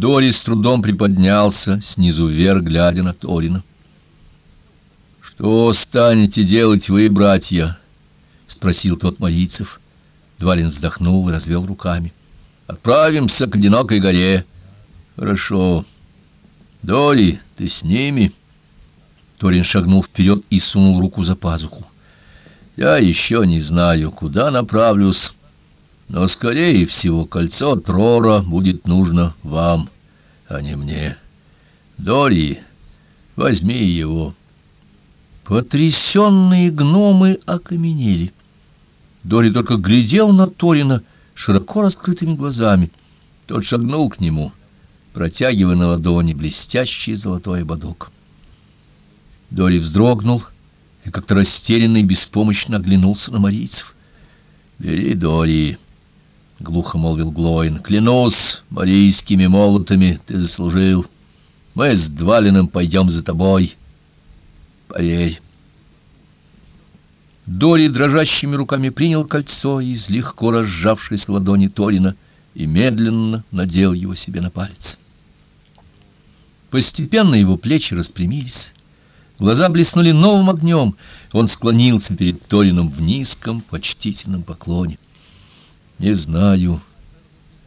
Дори с трудом приподнялся, снизу вверх, глядя на Торина. «Что станете делать вы, братья?» — спросил тот Марийцев. Двалин вздохнул и развел руками. «Отправимся к одинокой горе». «Хорошо. Дори, ты с ними?» Торин шагнул вперед и сунул руку за пазуху. «Я еще не знаю, куда направлюсь». Но, скорее всего, кольцо Трора будет нужно вам, а не мне. Дори, возьми его. Потрясенные гномы окаменели. Дори только глядел на Торина широко раскрытыми глазами. Тот шагнул к нему, протягивая на ладони блестящий золотой ободок. Дори вздрогнул и как-то растерянно и беспомощно оглянулся на марийцев. «Бери, Дори!» — глухо молвил Глоин. — Клянусь марийскими молотами, ты заслужил. Мы с Двалиным пойдем за тобой. Поверь. Дори дрожащими руками принял кольцо из легко разжавшейся ладони Торина и медленно надел его себе на палец. Постепенно его плечи распрямились. Глаза блеснули новым огнем. Он склонился перед Торином в низком, почтительном поклоне. — не знаю,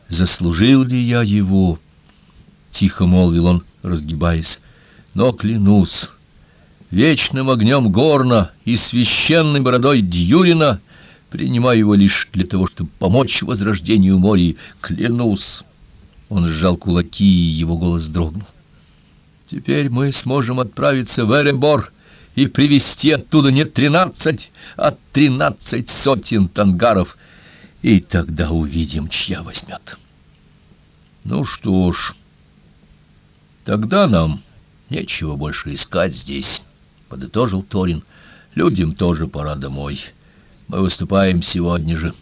заслужил ли я его, — тихо молвил он, разгибаясь, — но клянусь, вечным огнем горна и священной бородой Дьюрина принимаю его лишь для того, чтобы помочь возрождению моря, клянусь. Он сжал кулаки, и его голос дрогнул. Теперь мы сможем отправиться в Эребор и привезти оттуда не тринадцать, а тринадцать сотен тангаров — и тогда увидим, чья возьмет. Ну что ж, тогда нам нечего больше искать здесь, — подытожил Торин. Людям тоже пора домой. Мы выступаем сегодня же.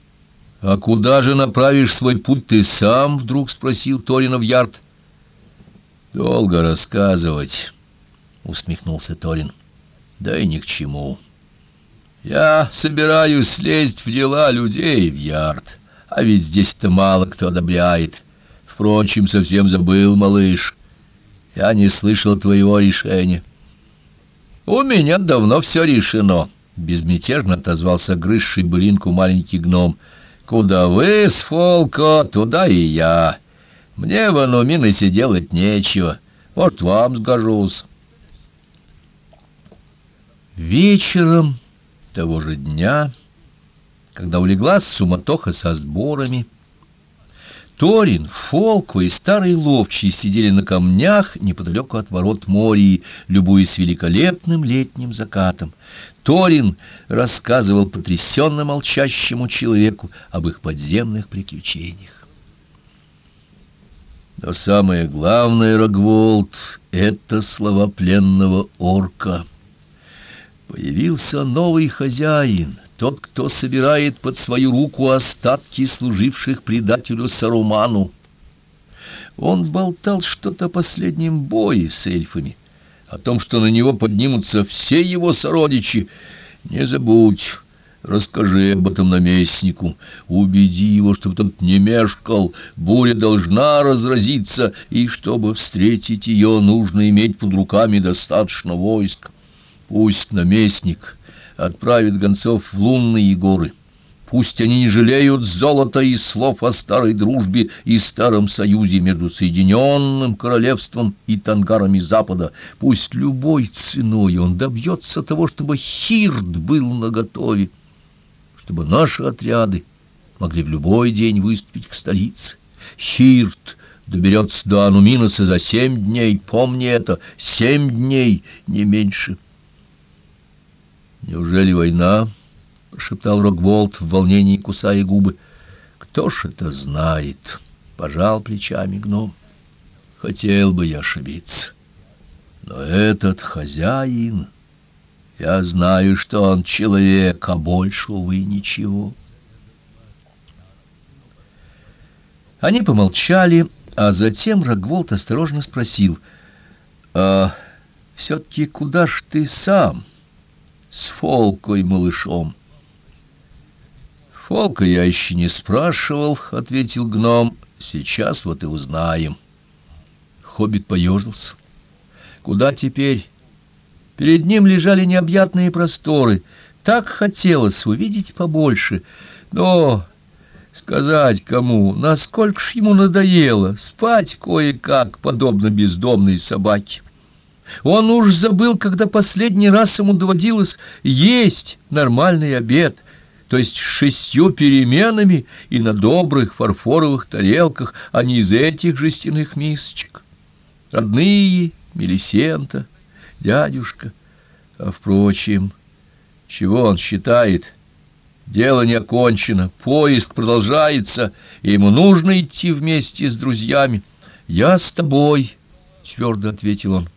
— А куда же направишь свой путь ты сам? — вдруг спросил Торинов Ярд. — Долго рассказывать, — усмехнулся Торин. — Да и ни к чему. — я собираюсь лезть в дела людей в ярд, а ведь здесь-то мало кто одобряет. Впрочем, совсем забыл, малыш. Я не слышал твоего решения. У меня давно все решено, — безмятежно отозвался грызший былинку маленький гном. Куда вы, с Фолко, туда и я. Мне в Ануминосе делать нечего. Вот вам сгожусь. Вечером того же дня, когда улеглась суматоха со сборами, Торин, Фолко и старый ловчий сидели на камнях неподалеку от ворот Мории, любуясь великолепным летним закатом. Торин рассказывал потрясенно молчащему человеку об их подземных приключениях. Но самое главное, Рогволд, — это слова пленного орка — Появился новый хозяин, тот, кто собирает под свою руку остатки служивших предателю Саруману. Он болтал что-то о последнем бое с эльфами, о том, что на него поднимутся все его сородичи. Не забудь, расскажи об этом наместнику, убеди его, чтобы тот не мешкал, буря должна разразиться, и чтобы встретить ее, нужно иметь под руками достаточно войск. Пусть наместник отправит гонцов в лунные горы. Пусть они не жалеют золота и слов о старой дружбе и старом союзе между Соединенным Королевством и Тангарами Запада. Пусть любой ценой он добьется того, чтобы Хирд был наготове, чтобы наши отряды могли в любой день выступить к столице. Хирд доберется до Ануминоса за семь дней, помни это, семь дней, не меньше. «Неужели война?» — прошептал Рогволд в волнении, кусая губы. «Кто ж это знает?» — пожал плечами гном. «Хотел бы я ошибиться. Но этот хозяин...» Я знаю, что он человек, а больше, увы, ничего. Они помолчали, а затем Рогволд осторожно спросил, «А все-таки куда ж ты сам?» С Фолкой малышом. «Фолка я еще не спрашивал», — ответил гном. «Сейчас вот и узнаем». Хоббит поежился. Куда теперь? Перед ним лежали необъятные просторы. Так хотелось увидеть побольше. Но сказать кому, насколько ж ему надоело спать кое-как, подобно бездомной собаке. Он уж забыл, когда последний раз ему доводилось есть нормальный обед, то есть с шестью переменами и на добрых фарфоровых тарелках, а не из этих жестяных мисочек. Родные, Мелисента, дядюшка. А, впрочем, чего он считает? Дело не окончено, поиск продолжается, и ему нужно идти вместе с друзьями. «Я с тобой», — твердо ответил он.